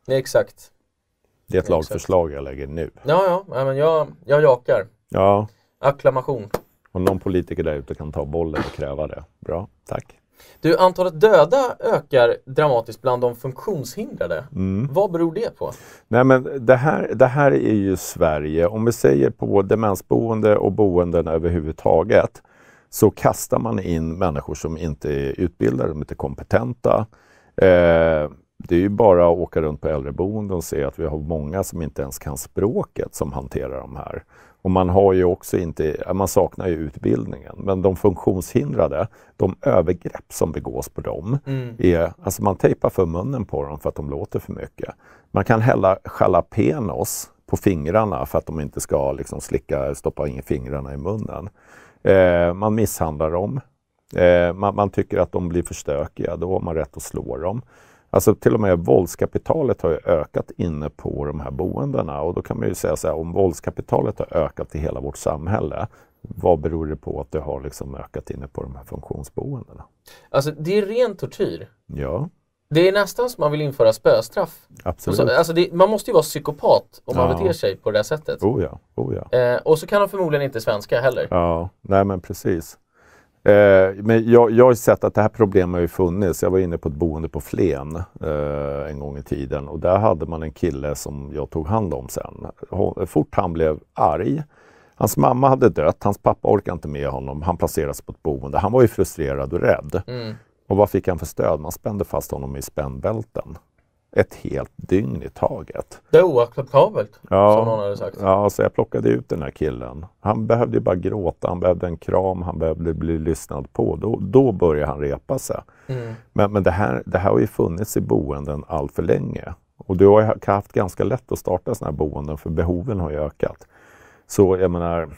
Ja, exakt. Det är ett ja, lagförslag jag lägger nu. Ja, ja, men jag, jag jakar. Ja. Acklamation. Om någon politiker där ute kan ta bollen och kräva det. Bra, tack. Du, antalet döda ökar dramatiskt bland de funktionshindrade. Mm. Vad beror det på? Nej, men det, här, det här är ju Sverige. Om vi säger på demensboende och boenden överhuvudtaget så kastar man in människor som inte är utbildade, de är inte kompetenta. Eh, det är ju bara att åka runt på äldreboenden och se att vi har många som inte ens kan språket som hanterar de här. Och man har ju också inte, man saknar ju utbildningen, men de funktionshindrade, de övergrepp som begås på dem, mm. är, alltså man tejpar för munnen på dem för att de låter för mycket. Man kan hälla jalapenos på fingrarna för att de inte ska liksom slicka, stoppa in fingrarna i munnen. Eh, man misshandlar dem. Eh, man, man, tycker att de blir för stökiga, då har man rätt att slå dem. Alltså till och med våldskapitalet har ju ökat inne på de här boendena och då kan man ju säga så här, om våldskapitalet har ökat i hela vårt samhälle, vad beror det på att det har liksom ökat inne på de här funktionsboendena? Alltså det är ren tortyr. Ja. Det är nästan som man vill införa spöstraff. Absolut. Så, alltså det, man måste ju vara psykopat om ja. man beter sig på det sättet. Oh ja, oh ja. Eh, och så kan de förmodligen inte svenska heller. Ja, nej men precis. Eh, men jag, jag har sett att det här problemet har ju funnits. Jag var inne på ett boende på Flen eh, en gång i tiden och där hade man en kille som jag tog hand om sen. Fort han blev arg Hans mamma hade dött, hans pappa orkade inte med honom, han placerades på ett boende. Han var ju frustrerad och rädd. Mm. Och vad fick han för stöd? Man spände fast honom i spännbälten ett helt dygn i taget. Det är oacceptabelt, ja, som någon hade sagt. Ja, så jag plockade ut den här killen. Han behövde bara gråta, han behövde en kram, han behövde bli lyssnad på. Då, då började han repa sig. Mm. Men, men det, här, det här har ju funnits i boenden allt för länge. Och du har haft ganska lätt att starta sådana här boenden för behoven har ju ökat. Så jag menar,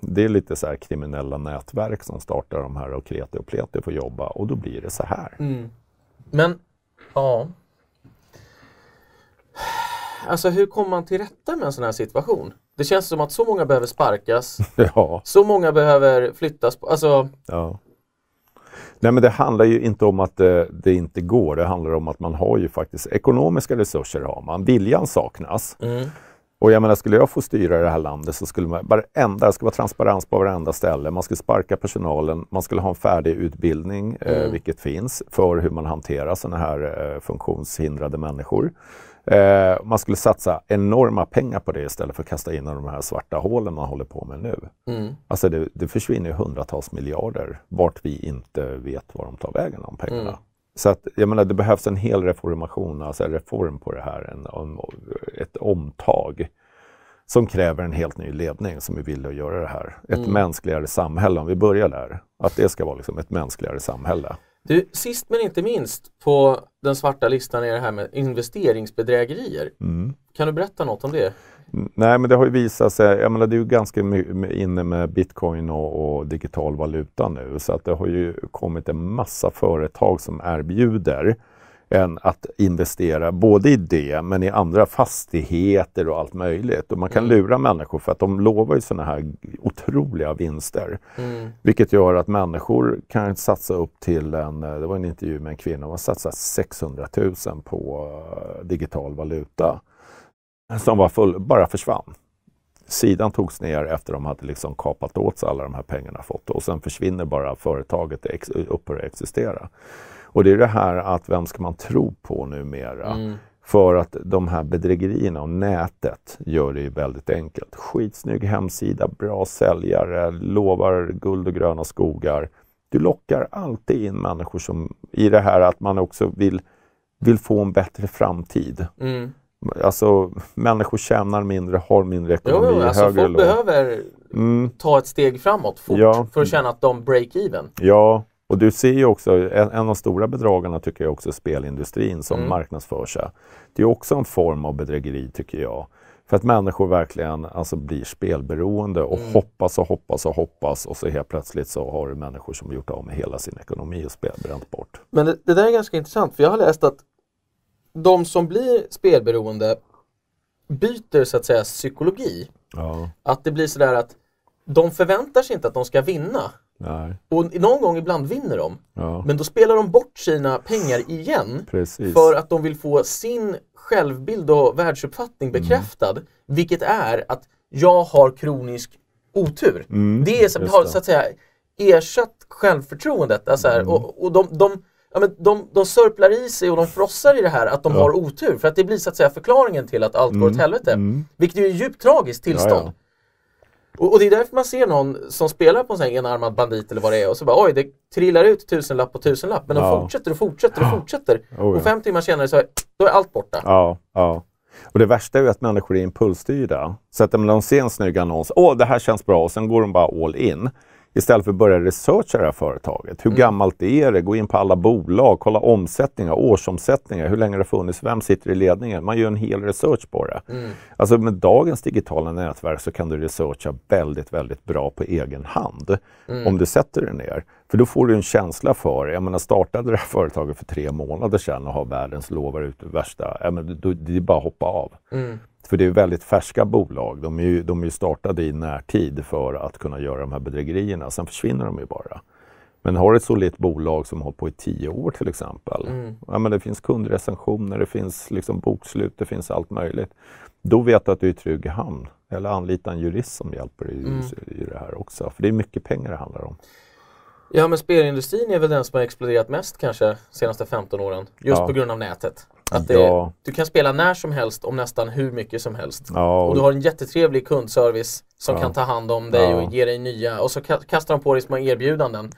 det är lite så kriminella nätverk som startar de här och kreti och pleti får jobba och då blir det så här. Mm. Men, ja alltså hur kommer man till rätta med en sån här situation? Det känns som att så många behöver sparkas, <laughs> ja. så många behöver flyttas. Alltså... Ja. Nej men det handlar ju inte om att det, det, inte går, det handlar om att man har ju faktiskt ekonomiska resurser har man, viljan saknas. Mm. Och jag menar, skulle jag få styra det här landet så skulle man varenda, det skulle vara transparens på varenda ställe. Man skulle sparka personalen, man skulle ha en färdig utbildning, eh, mm. eh, vilket finns, för hur man hanterar sådana här eh, funktionshindrade människor. Eh, man skulle satsa enorma pengar på det istället för att kasta in de här svarta hålen man håller på med nu. Mm. Alltså det, det försvinner hundratals miljarder vart vi inte vet var de tar vägen, de pengarna. Mm. Så att, jag menar, det behövs en hel reformation, alltså en reform på det här, en, en, ett omtag som kräver en helt ny ledning som är villig att göra det här. Ett mm. mänskligare samhälle, om vi börjar där. Att det ska vara liksom ett mänskligare samhälle. Du, sist men inte minst på den svarta listan är det här med investeringsbedrägerier. Mm. Kan du berätta något om det? Nej, men det har ju visat sig, jag menar det är ju ganska inne med bitcoin och, och, digital valuta nu, så att det har ju kommit en massa företag som erbjuder än att investera både i det men i andra fastigheter och allt möjligt. Och man kan mm. lura människor för att de lovar ju sådana här otroliga vinster. Mm. Vilket gör att människor kan satsa upp till en, det var en intervju med en kvinna, hon satsat 600 000 på eh, digital valuta. Som var full, bara försvann. Sidan togs ner efter de hade liksom kapat åt sig alla de här pengarna fått och sen försvinner bara företaget, upphör att existera. Och det är det här att vem ska man tro på numera? Mm. För att de här bedrägerierna och nätet gör det ju väldigt enkelt. Skitsnygg hemsida, bra säljare, lovar guld och gröna skogar. Du lockar alltid in människor som i det här att man också vill, vill få en bättre framtid. Mm. Alltså människor tjänar mindre, har mindre ekonomi, jo, jo, alltså, högre Folk behöver mm. ta ett steg framåt fort ja. för att känna att de break even. Ja, och du ser ju också, en, en av de stora bedragarna tycker jag också är spelindustrin som mm. marknadsför sig. Det är också en form av bedrägeri tycker jag. För att människor verkligen alltså, blir spelberoende och mm. hoppas och hoppas och hoppas och så helt plötsligt så har du människor som gjort av med hela sin ekonomi och spelbränt bort. Men det, det där är ganska intressant för jag har läst att de som blir spelberoende byter så att säga psykologi. Ja. Att det blir sådär att de förväntar sig inte att de ska vinna Nej. Och någon gång ibland vinner de. Ja. Men då spelar de bort sina pengar igen. Precis. För att de vill få sin självbild och världsuppfattning mm. bekräftad. Mm. Vilket är att jag har kronisk otur. Mm, det är som, har så att säga ersatt självförtroendet. Alltså här, mm. och, och de, de, ja, men de, de sörplar i sig och de frossar i det här att de ja. har otur. För att det blir så att säga förklaringen till att allt går åt mm. helvete. Mm. Vilket är ett djupt tragiskt tillstånd. Ja, Och, och, det är därför man ser någon som spelar på en sån här enarmad bandit eller vad det är och så bara oj det trillar ut tusenlapp på tusenlapp men ja. de fortsätter och fortsätter och fortsätter. Oh, ja. Och fem timmar senare så är, då är allt borta. Ja, ja. Och det värsta är ju att människor är impulsstyrda. Så att de ser en snygg annons, åh det här känns bra och sen går de bara all in. Istället för att börja researcha det här företaget. Hur mm. gammalt är det? Gå in på alla bolag, kolla omsättningar, årsomsättningar, hur länge det har funnits, vem sitter i ledningen? Man gör en hel research på det. Mm. Alltså med dagens digitala nätverk så kan du researcha väldigt, väldigt bra på egen hand. Mm. Om du sätter dig ner. För då får du en känsla för, jag menar startade det här företaget för tre månader sedan och har världens lovar ut det värsta, ja, men det är bara att hoppa av. Mm. För det är väldigt färska bolag. De är ju, de är ju startade i närtid för att kunna göra de här bedrägerierna. Sen försvinner de ju bara. Men har ett solitt bolag som har hållit på i tio år till exempel. Mm. Ja, men det finns kundrecensioner, det finns liksom bokslut, det finns allt möjligt. Då vet du att du är i trygg hamn. Eller anlita en jurist som hjälper i, mm. i det här också. För det är mycket pengar det handlar om. Ja men spelindustrin är väl den som har exploderat mest kanske de senaste 15 åren. Just ja. på grund av nätet. Att det, ja. Du kan spela när som helst om nästan hur mycket som helst. Ja. Och du har en jättetrevlig kundservice som ja. kan ta hand om dig och ge dig nya och så kastar de på dig små erbjudanden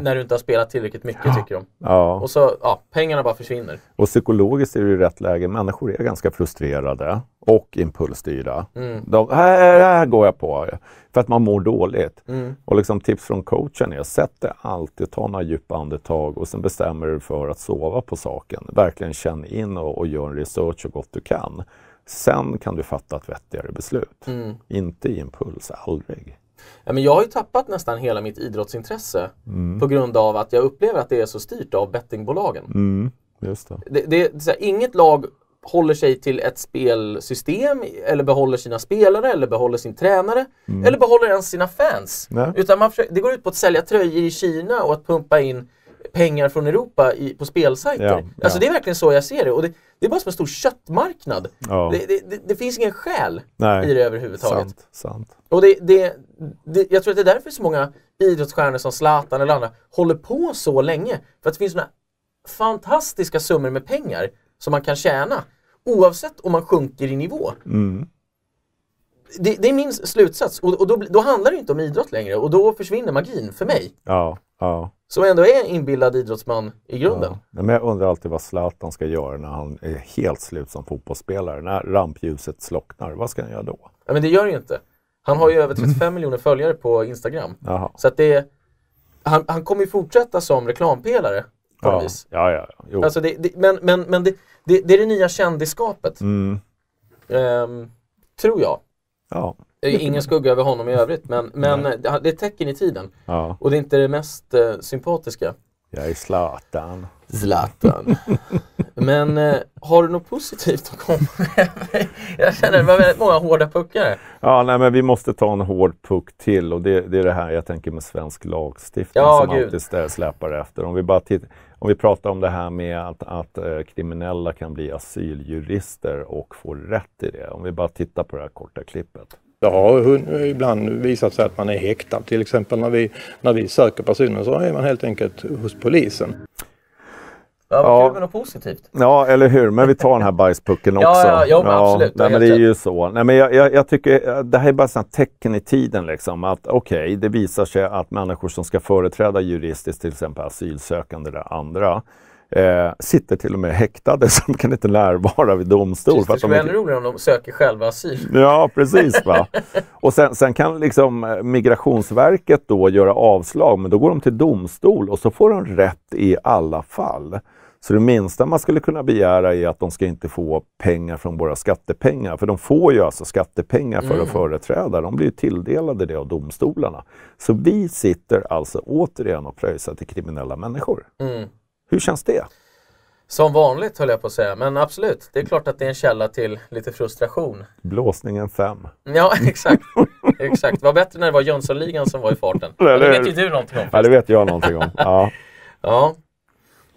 när du inte har spelat tillräckligt mycket tycker de. Och så, ja, pengarna bara försvinner. Och psykologiskt är det i rätt läge. Människor är ganska frustrerade och impulsstyrda. Mm. De, här, här går jag på. För att man mår dåligt. Mm. Och liksom tips från coachen är, sätt dig alltid, ta några djupa andetag och sen bestämmer du för att sova på saken. Verkligen känn in och, och gör en research så gott du kan. Sen kan du fatta ett vettigare beslut. Mm. Inte i impuls, aldrig. Ja, men jag har ju tappat nästan hela mitt idrottsintresse mm. på grund av att jag upplever att det är så styrt av bettingbolagen. Mm. Just det. Det, det, det, inget lag håller sig till ett spelsystem eller behåller sina spelare eller behåller sin tränare mm. eller behåller ens sina fans. Nej. Utan man försöker, det går ut på att sälja tröjor i Kina och att pumpa in pengar från Europa i, på spelsajter. Ja, ja. Alltså det är verkligen så jag ser det. Och det, det är bara som en stor köttmarknad. Ja. Det, det, det, finns ingen själ Nej. i det överhuvudtaget. Sant, sant. Och det, det, det, jag tror att det är därför så många idrottsstjärnor som Zlatan eller andra håller på så länge. För att det finns såna fantastiska summor med pengar som man kan tjäna oavsett om man sjunker i nivå. Mm. Det, det, är min slutsats och, och då, då, handlar det inte om idrott längre och då försvinner magin för mig. Ja, ja. Som ändå är en inbildad idrottsman i grunden. Ja. Men jag undrar alltid vad Zlatan ska göra när han är helt slut som fotbollsspelare. När rampljuset slocknar, vad ska han göra då? Ja, men det gör det ju inte. Han har ju över 35 miljoner följare på Instagram. Jaha. Så att det, han, han kommer ju fortsätta som reklampelare på ja. vis. Ja, ja, jo. Alltså det, det, men men, men det, det, det är det nya kändisskapet. Mm. Um, tror jag. Ja. Ingen skugga över honom i övrigt men, men det är ett tecken i tiden. Ja. Och det är inte det mest uh, sympatiska. Jag är Zlatan. Zlatan. <laughs> Men eh, har du något positivt att komma med? <laughs> Jag känner det var väldigt många hårda puckar. Ja, nej, men vi måste ta en hård puck till och det, det är det här jag tänker med svensk lagstiftning ja, som Gud. alltid släpar efter. Om vi, bara titt, om vi pratar om det här med att, att eh, kriminella kan bli asyljurister och få rätt i det. Om vi bara tittar på det här korta klippet. Det har ibland visat sig att man är häktad. Till exempel när vi, när vi söker personer så är man helt enkelt hos polisen. Ja, ja. kul med något positivt. Ja, eller hur. Men vi tar den här bajspucken <laughs> också. ja, ja, ja, men absolut. Nej, men det är ju så. Nej, men jag, jag, jag tycker det här är bara ett tecken i tiden. Liksom, att Okej, okay, det visar sig att människor som ska företräda juristiskt, till exempel asylsökande eller andra, eh, sitter till och med häktade <laughs> som kan inte närvara vid domstol. Just, det skulle vara ännu roligare om de söker själva asyl. <laughs> Ja, precis. Va? och sen, sen, kan liksom Migrationsverket då göra avslag, men då går de till domstol och så får de rätt i alla fall. Så det minsta man skulle kunna begära är att de ska inte få pengar från våra skattepengar. För de får ju alltså skattepengar för mm. att företräda. De blir tilldelade det av domstolarna. Så vi sitter alltså återigen och pröjsar till kriminella människor. Mm. Hur känns det? Som vanligt höll jag på att säga, men absolut. Det är klart att det är en källa till lite frustration. Blåsningen 5. Ja, <laughs> exakt. exakt. Det var bättre när det var Jönssonligan som var i farten. <laughs> Det, det vet ju du någonting om. Ja, det vet jag någonting om. Ja. <laughs> ja.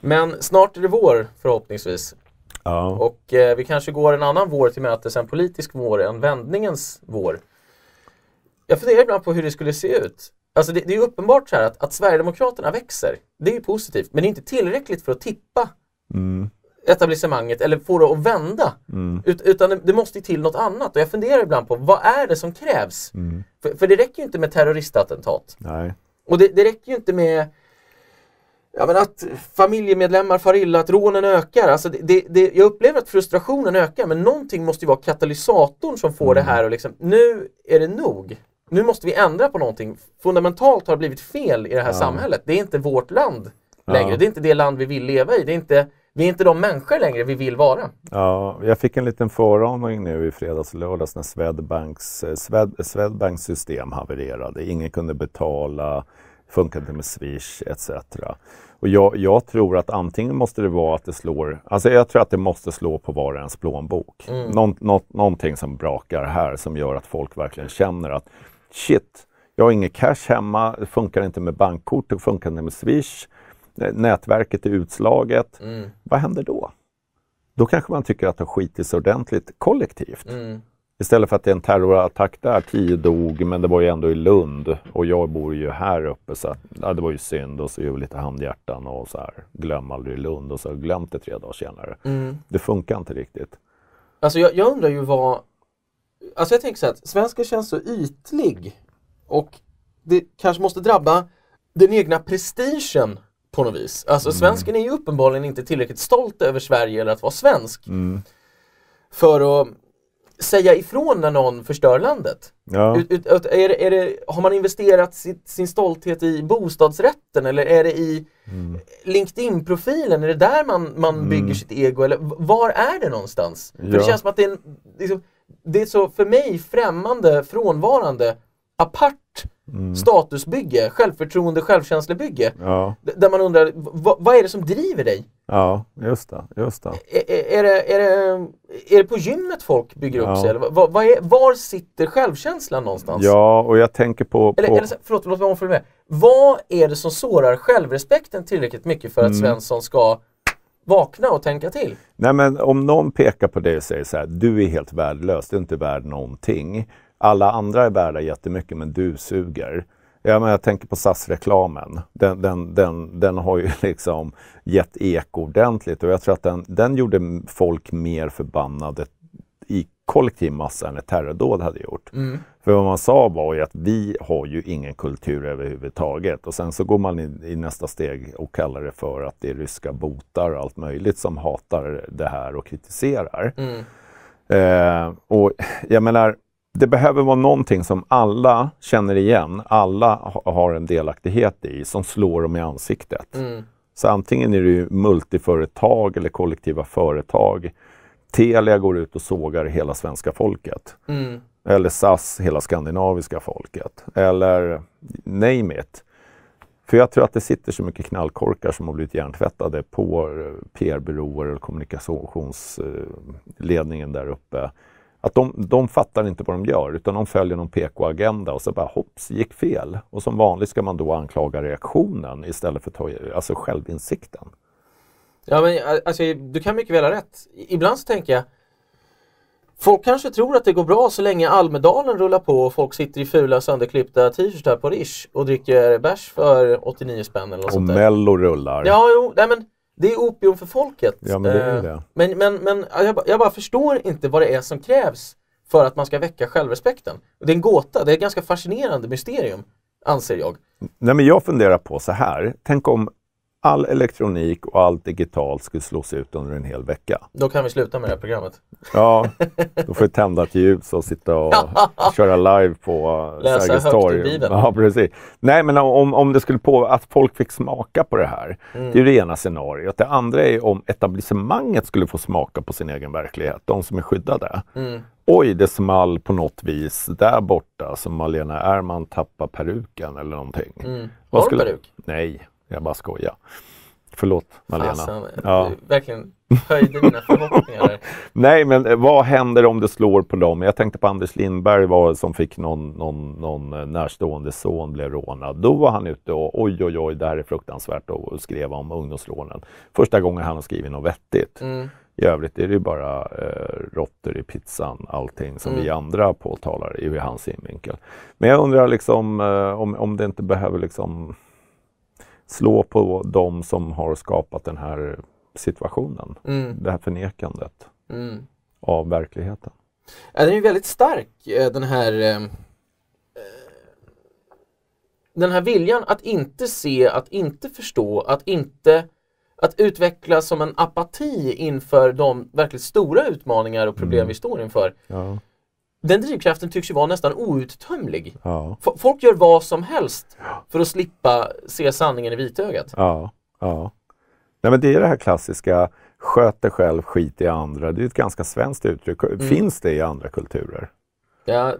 Men snart är det vår förhoppningsvis. Ja. Och eh, vi kanske går en annan vår till mötes, en politisk vår, en vändningens vår. Jag funderar ibland på hur det skulle se ut. Alltså det, det är uppenbart så att, att Sverigedemokraterna växer. Det är ju positivt, men det är inte tillräckligt för att tippa mm. etablissemanget eller få det att vända. Mm. Ut, utan det, det, måste till något annat och jag funderar ibland på vad är det som krävs? Mm. För, för, det räcker ju inte med terroristattentat. Nej. Och det, det räcker ju inte med Ja, men att familjemedlemmar far illa, att rånen ökar. Alltså det, det, jag upplever att frustrationen ökar men någonting måste ju vara katalysatorn som får mm. det här och liksom, nu är det nog. Nu måste vi ändra på någonting. Fundamentalt har det blivit fel i det här ja. samhället. Det är inte vårt land längre. Ja. Det är inte det land vi vill leva i. Det är inte, vi är inte de människor längre vi vill vara. Ja, jag fick en liten föraning nu i fredags och lördags när Swedbanks, eh, Swed, Swedbanks system havererade. Ingen kunde betala funkade med Swish etc. Och jag, jag, tror att antingen måste det vara att det slår, alltså jag tror att det måste slå på var och ens plånbok. Mm. Någon, något, någonting som brakar här som gör att folk verkligen känner att shit, jag har inget cash hemma, det funkar inte med bankkort, det funkar inte med Swish, nätverket är utslaget. Mm. Vad händer då? Då kanske man tycker att det har skitit ordentligt kollektivt. Mm. Istället för att det är en terrorattack där, tio dog, men det var ju ändå i Lund och jag bor ju här uppe så att, ja, det var ju synd och så vi lite handhjärtan och så här, glöm aldrig Lund och så har glömt det tre dagar senare. Mm. Det funkar inte riktigt. Alltså jag, jag, undrar ju vad, alltså jag tänker så att svenskar känns så ytlig och det kanske måste drabba den egna prestigen på något vis. Alltså mm. svensken är ju uppenbarligen inte tillräckligt stolt över Sverige eller att vara svensk. Mm. För att säga ifrån när någon förstör landet? Ja. Ut, ut, är det, är det, har man investerat sitt, sin stolthet i bostadsrätten eller är det i mm. LinkedIn-profilen? Är det där man, man mm. bygger sitt ego? Eller var är det någonstans? Ja. För det känns som att det är, en, liksom, det är så för mig främmande, frånvarande, apart mm. statusbygge, självförtroende, självkänslebygge. Ja. Där man undrar, vad är det som driver dig? Ja, just det. Just det. Är, är, det, är, det, är det på gymmet folk bygger ja. upp sig? Eller var, var, är, var sitter självkänslan någonstans? Ja, och jag tänker på... Eller, på... eller förlåt, låt mig omformulera. Vad är det som sårar självrespekten tillräckligt mycket för att mm. Svensson ska vakna och tänka till? Nej men om någon pekar på dig och säger så här, du är helt värdelös, du är inte värd någonting. Alla andra är värda jättemycket men du suger. Ja, men jag tänker på SAS-reklamen. Den, den, den, den har ju <laughs> liksom gett eko ordentligt och jag tror att den, den gjorde folk mer förbannade i kollektiv massa än ett terrordåd hade gjort. Mm. För vad man sa var ju att vi har ju ingen kultur överhuvudtaget och sen så går man in i nästa steg och kallar det för att det är ryska botar och allt möjligt som hatar det här och kritiserar. Mm. Eh, och jag menar, det behöver vara någonting som alla känner igen, alla har en delaktighet i, som slår dem i ansiktet. Mm. Så antingen är det ju multiföretag eller kollektiva företag. Telia går ut och sågar hela svenska folket. Mm. Eller SAS, hela skandinaviska folket. Eller name it. För jag tror att det sitter så mycket knallkorkar som har blivit hjärntvättade på PR-byråer och kommunikationsledningen där uppe att de, de fattar inte vad de gör utan de följer någon PK-agenda och så bara hopps, gick fel. Och som vanligt ska man då anklaga reaktionen istället för ta, alltså självinsikten. Ja men alltså, du kan mycket väl ha rätt. Ibland så tänker jag Folk kanske tror att det går bra så länge Almedalen rullar på och folk sitter i fula sönderklippta t-shirtar på Rish och dricker bärs för 89 spänn eller något Och Mello rullar. Ja, jo, nej men det är opium för folket. Ja, men, det är eh, det. men, men, men jag, jag, bara förstår inte vad det är som krävs för att man ska väcka självrespekten. Det är en gåta, det är ett ganska fascinerande mysterium, anser jag. Nej, men jag funderar på så här, tänk om all elektronik och allt digitalt skulle slås ut under en hel vecka. Då kan vi sluta med det här programmet. Ja, <laughs> då får vi tända ett ljus och sitta och <laughs> köra live på Sergels torg. Ja, precis. Nej, men om, om det skulle på att folk fick smaka på det här. Mm. Det är det ena scenariot. Det andra är om etablissemanget skulle få smaka på sin egen verklighet, de som är skyddade. Mm. Oj, det small på något vis där borta som Malena Ärman tappar peruken eller någonting. Mm. Har du peruk? Nej, jag bara skojar. Förlåt Malena. Fasen, ja. Verkligen höjde mina förhoppningar. <laughs> Nej, men eh, vad händer om det slår på dem? Jag tänkte på Anders Lindberg var, som fick någon, någon, någon eh, närstående son blev rånad. Då var han ute och oj, oj, oj, det här är fruktansvärt och skrev om ungdomsrånen. Första gången han har skrivit något vettigt. Mm. I övrigt är det ju bara eh, råttor i pizzan, allting som mm. vi andra påtalar i hans synvinkel. Men jag undrar liksom eh, om, om det inte behöver liksom slå på de som har skapat den här situationen. Mm. Det här förnekandet mm. av verkligheten. Ja, den är ju väldigt stark eh, den här eh, den här viljan att inte se, att inte förstå, att inte att utvecklas som en apati inför de verkligt stora utmaningar och problem mm. vi står inför. Ja. Den drivkraften tycks ju vara nästan outtömlig. Ja. Folk gör vad som helst för att slippa se sanningen i vitögat. Ja, ja. Nej, men det är det här klassiska sköt dig själv, skit i andra. Det är ett ganska svenskt uttryck. Mm. Finns det i andra kulturer? Ja,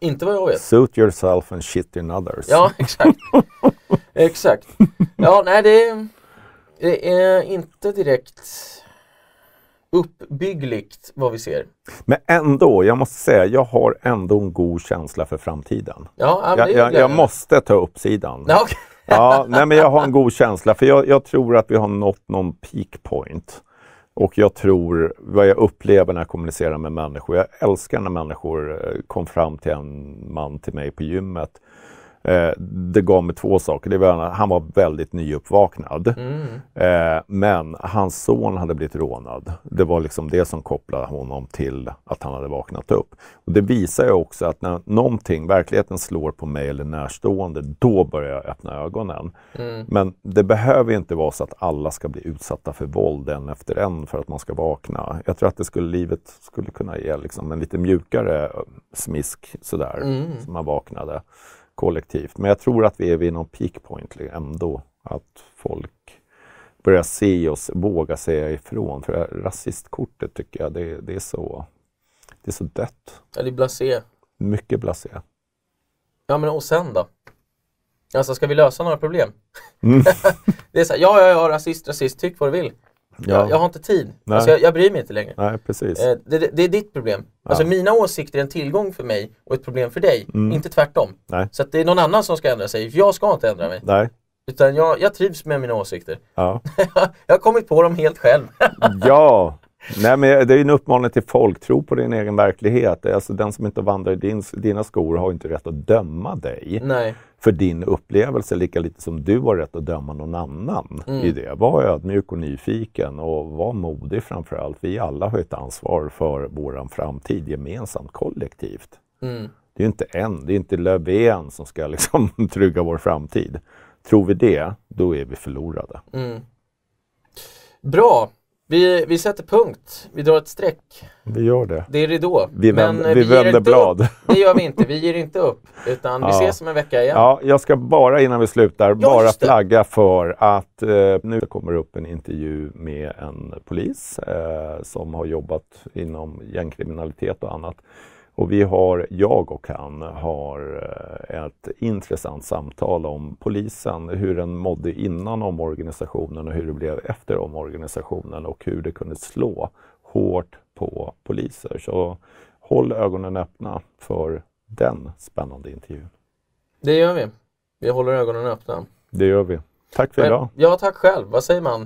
inte vad jag vet. Suit yourself and shit in others. Ja, exakt. <laughs> exakt. Ja, nej det, det är inte direkt uppbyggligt vad vi ser. Men ändå, jag måste säga, jag har ändå en god känsla för framtiden. Ja, jag, jag, jag måste ta upp sidan. Ja, okay. ja, nej, men jag har en god känsla för jag, jag tror att vi har nått någon peak point. Och jag tror, vad jag upplever när jag kommunicerar med människor, jag älskar när människor eh, kom fram till en man till mig på gymmet Eh, det gav mig två saker. Det var, han var väldigt nyuppvaknad. Mm. Eh, men hans son hade blivit rånad. Det var liksom det som kopplade honom till att han hade vaknat upp. Och Det visar ju också att när någonting, verkligheten slår på mig eller närstående, då börjar jag öppna ögonen. Mm. Men det behöver inte vara så att alla ska bli utsatta för våld en efter en för att man ska vakna. Jag tror att det skulle, livet skulle kunna ge liksom en lite mjukare smisk sådär, mm. som man vaknade kollektivt. Men jag tror att vi är vid någon peak point ändå. Att folk börjar se oss, våga säga ifrån. För rasistkortet tycker jag, det, det är, så, det är så dött. Ja, det är blasé. Mycket blasé. Ja, men och sen då? Alltså, ska vi lösa några problem? Mm. <laughs> det är så här, ja, ja, ja, rasist, rasist, tyck vad du vill. Ja. Jag, jag, har inte tid. Alltså jag, jag bryr mig inte längre. Nej, precis. Eh, det, det, det, är ditt problem. Ja. Alltså mina åsikter är en tillgång för mig och ett problem för dig. Mm. Inte tvärtom. Nej. Så det är någon annan som ska ändra sig. Jag ska inte ändra mig. Nej. Utan jag, jag trivs med mina åsikter. Ja. <laughs> jag har kommit på dem helt själv. <laughs> ja, Nej, men det är en uppmaning till folk, tro på din egen verklighet. Alltså, den som inte vandrar i din, dina skor har inte rätt att döma dig Nej. För din upplevelse, lika lite som du har rätt att döma någon annan mm. i det. Var ödmjuk och nyfiken och var modig framför allt. Vi alla har ett ansvar för vår framtid gemensamt, kollektivt. Mm. Det är inte en, det är inte Löfven som ska liksom <laughs> trygga vår framtid. Tror vi det, då är vi förlorade. Mm. Bra, vi, vi sätter punkt. Vi drar ett streck. Vi gör det. Det är ridå. Vi, vänd, vi, vi vänder blad. Upp. <laughs> Det gör vi inte. Vi ger inte upp. Utan ja. vi ses om en vecka igen. Ja, jag ska bara innan vi slutar, ja, bara flagga för att eh, nu kommer upp en intervju med en polis eh, som har jobbat inom gängkriminalitet och annat. Och vi har, jag och han har eh, ett intressant samtal om polisen, hur den mådde innan omorganisationen och hur det blev efter omorganisationen och hur det kunde slå hårt på poliser. Så håll ögonen öppna för den spännande intervjun. Det gör vi. Vi håller ögonen öppna. Det gör vi. Tack för idag. Ja, tack själv. Vad säger man?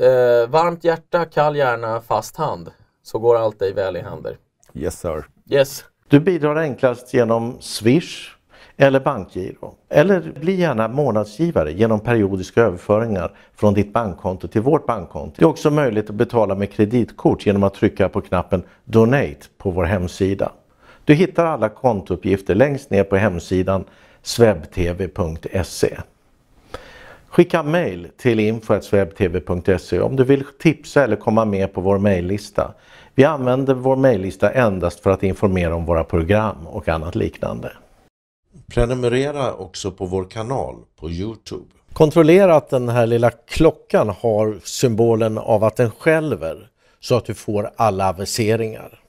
Eh, varmt hjärta, kall hjärna, fast hand. Så går allt dig väl i händer. Yes sir. Yes. Du bidrar enklast genom Swish eller bankgiro. Eller bli gärna månadsgivare genom periodiska överföringar från ditt bankkonto till vårt bankkonto. Det är också möjligt att betala med kreditkort genom att trycka på knappen Donate på vår hemsida. Du hittar alla kontouppgifter längst ner på hemsidan swebtv.se. Skicka mail till info.swebtv.se om du vill tipsa eller komma med på vår mejllista. Vi använder vår mejllista endast för att informera om våra program och annat liknande. Prenumerera också på vår kanal på Youtube. Kontrollera att den här lilla klockan har symbolen av att den skälver så att du får alla aviseringar.